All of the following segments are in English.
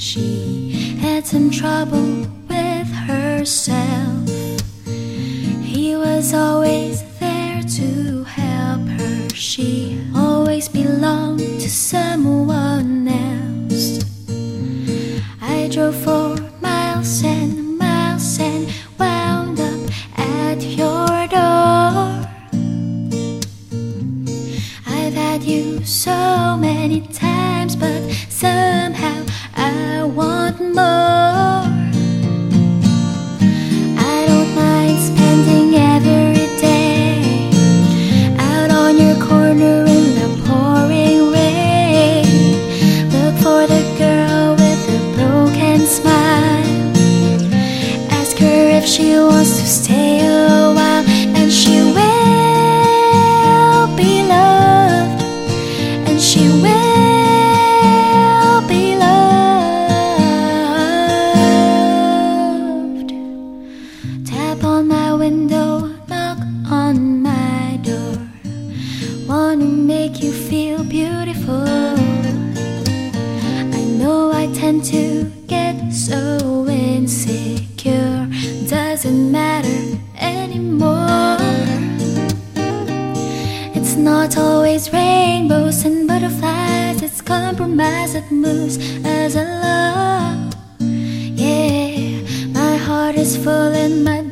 She had some trouble with herself. He was always there to help her. She always belonged to someone else. I drove for miles and miles and wound up at your door. I've had you so many times. Wanna make you feel beautiful. I know I tend to get so insecure. Doesn't matter anymore. It's not always rainbows and butterflies. It's compromise that moves as a love. Yeah, my heart is full and my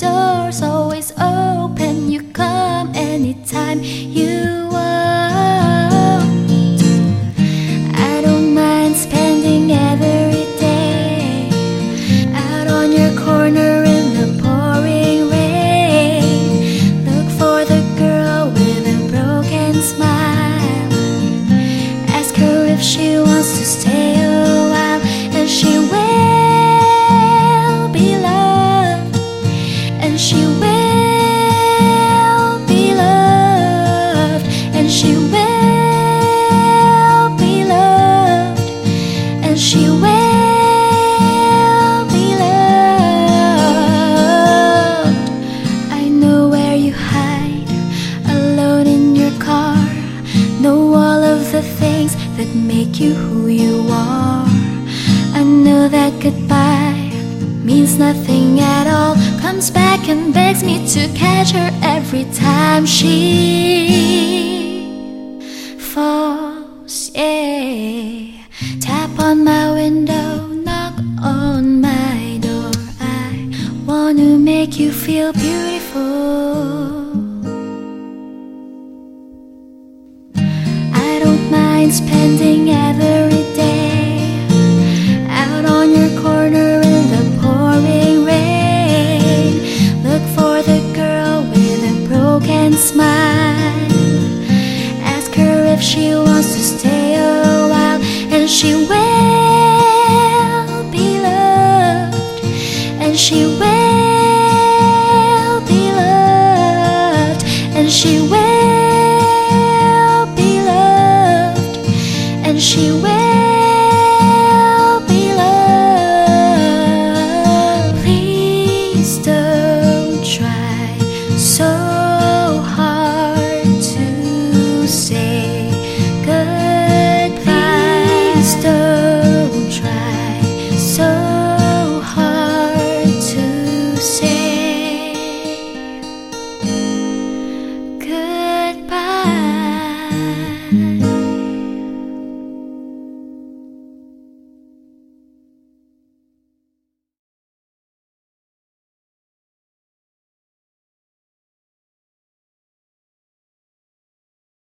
make you who you are. I know that goodbye means nothing at all. Comes back and begs me to catch her every time she falls. Yeah, tap on my window, knock on my door. I wanna make you feel beautiful. Spending every day out on your corner in the pouring rain. Look for the girl with a broken smile. Ask her if she wants to stay a while, and she will be loved, and she will be loved, and she will she will